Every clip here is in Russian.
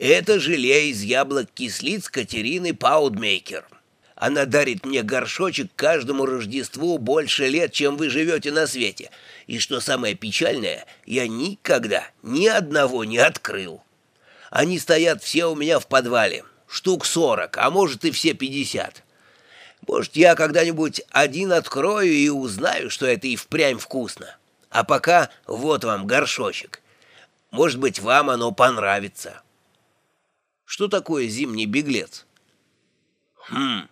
Это желе из яблок кислиц Катерины Паудмейкер. Она дарит мне горшочек каждому Рождеству больше лет, чем вы живете на свете. И что самое печальное, я никогда ни одного не открыл. Они стоят все у меня в подвале, штук сорок, а может и все пятьдесят. Может, я когда-нибудь один открою и узнаю, что это и впрямь вкусно. А пока вот вам горшочек. Может быть, вам оно понравится». Что такое зимний беглец? Хм.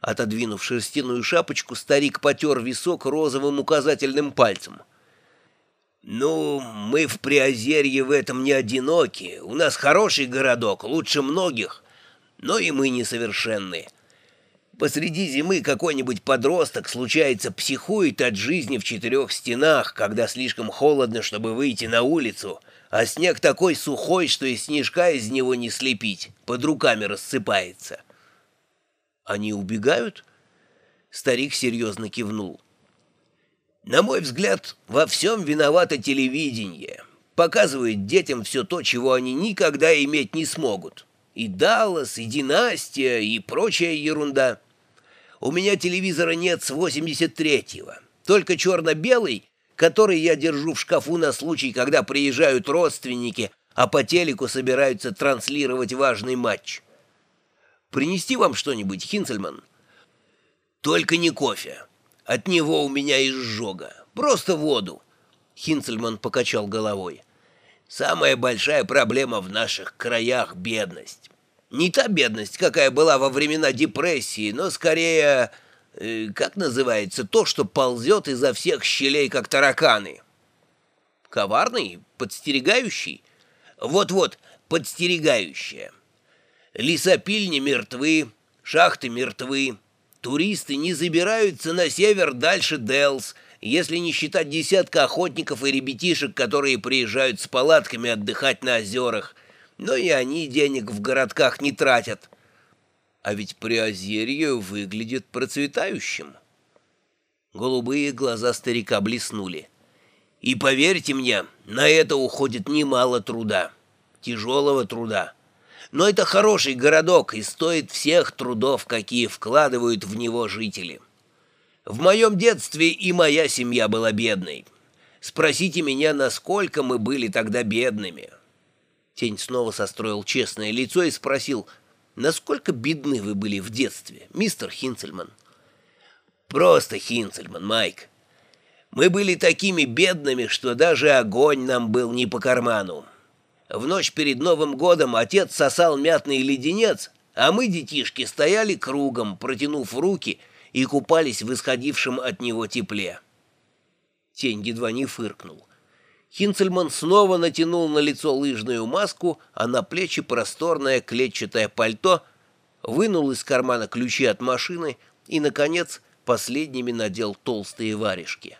Отодвинув шерстяную шапочку, старик потер висок розовым указательным пальцем. «Ну, мы в Приозерье в этом не одиноки. У нас хороший городок, лучше многих, но и мы несовершенны. Посреди зимы какой-нибудь подросток, случается, психует от жизни в четырех стенах, когда слишком холодно, чтобы выйти на улицу» а снег такой сухой, что и снежка из него не слепить, под руками рассыпается. Они убегают? Старик серьезно кивнул. На мой взгляд, во всем виновато телевидение. Показывает детям все то, чего они никогда иметь не смогут. И Даллас, и Династия, и прочая ерунда. У меня телевизора нет с 83-го. Только черно-белый который я держу в шкафу на случай, когда приезжают родственники, а по телеку собираются транслировать важный матч. Принести вам что-нибудь, Хинцельман? Только не кофе. От него у меня изжога. Просто воду. Хинцельман покачал головой. Самая большая проблема в наших краях — бедность. Не та бедность, какая была во времена депрессии, но скорее как называется то, что ползет изо всех щелей, как тараканы? Коварный? Подстерегающий? Вот-вот, подстерегающая. Лесопильни мертвы, шахты мертвы. Туристы не забираются на север дальше Делс, если не считать десятка охотников и ребятишек, которые приезжают с палатками отдыхать на озерах. Но и они денег в городках не тратят. А ведь Приозерье выглядит процветающим. Голубые глаза старика блеснули. И поверьте мне, на это уходит немало труда, тяжелого труда. Но это хороший городок и стоит всех трудов, какие вкладывают в него жители. В моем детстве и моя семья была бедной. Спросите меня, насколько мы были тогда бедными. Тень снова состроил честное лицо и спросил — Насколько бедны вы были в детстве, мистер Хинцельман? Просто Хинцельман, Майк. Мы были такими бедными, что даже огонь нам был не по карману. В ночь перед Новым годом отец сосал мятный леденец, а мы, детишки, стояли кругом, протянув руки и купались в исходившем от него тепле. Тень едва не фыркнул. Хинцельман снова натянул на лицо лыжную маску, а на плечи просторное клетчатое пальто, вынул из кармана ключи от машины и, наконец, последними надел толстые варежки.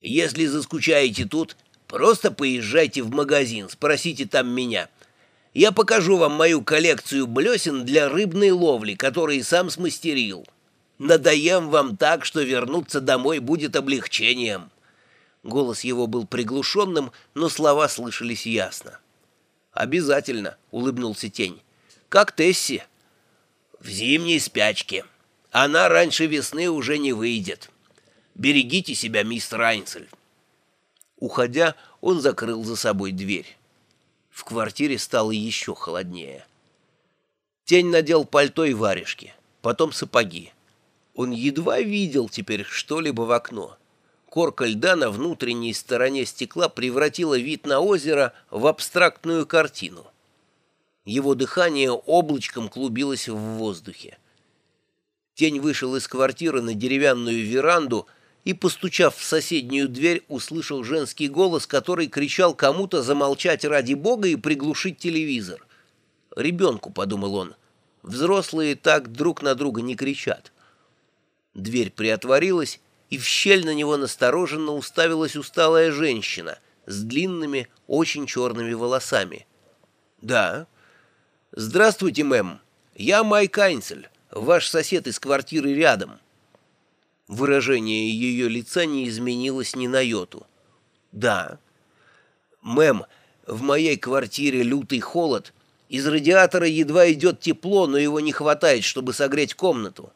«Если заскучаете тут, просто поезжайте в магазин, спросите там меня. Я покажу вам мою коллекцию блесен для рыбной ловли, которые сам смастерил. Надоем вам так, что вернуться домой будет облегчением». Голос его был приглушенным, но слова слышались ясно. «Обязательно», — улыбнулся тень. «Как Тесси?» «В зимней спячке. Она раньше весны уже не выйдет. Берегите себя, мистер Айнцель». Уходя, он закрыл за собой дверь. В квартире стало еще холоднее. Тень надел пальто и варежки, потом сапоги. Он едва видел теперь что-либо в окно. Корка льда на внутренней стороне стекла превратила вид на озеро в абстрактную картину. Его дыхание облачком клубилось в воздухе. Тень вышел из квартиры на деревянную веранду и, постучав в соседнюю дверь, услышал женский голос, который кричал кому-то замолчать ради бога и приглушить телевизор. «Ребенку», — подумал он, — «взрослые так друг на друга не кричат». Дверь приотворилась, и в щель на него настороженно уставилась усталая женщина с длинными, очень черными волосами. «Да». «Здравствуйте, мэм. Я Майк Айнцель, ваш сосед из квартиры рядом». Выражение ее лица не изменилось ни на йоту. «Да». «Мэм, В моей квартире лютый холод. Из радиатора едва идет тепло, но его не хватает, чтобы согреть комнату.